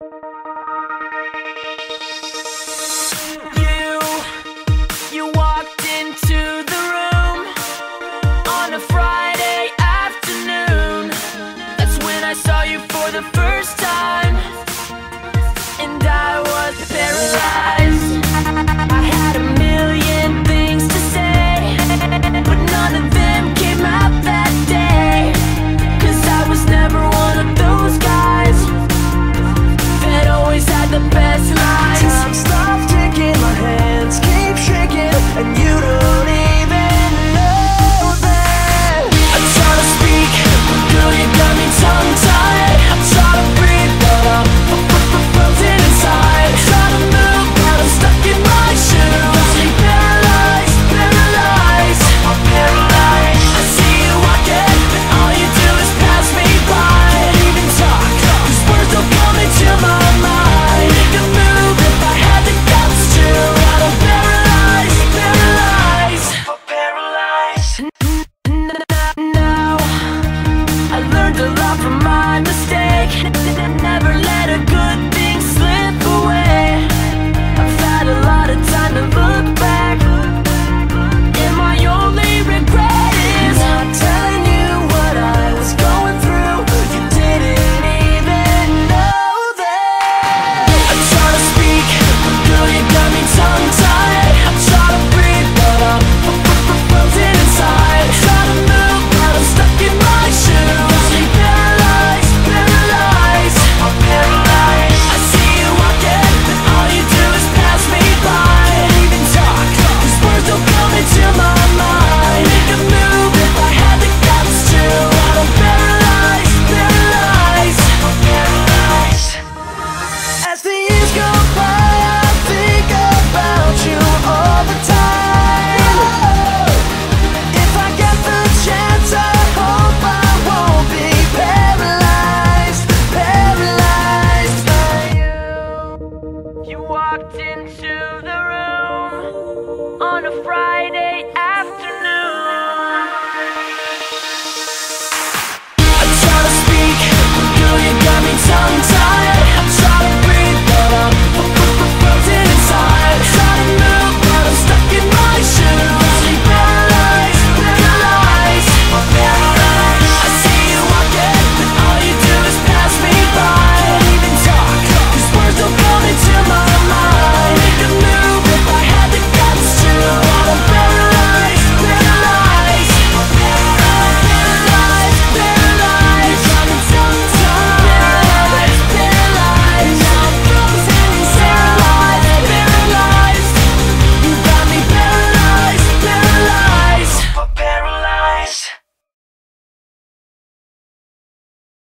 You,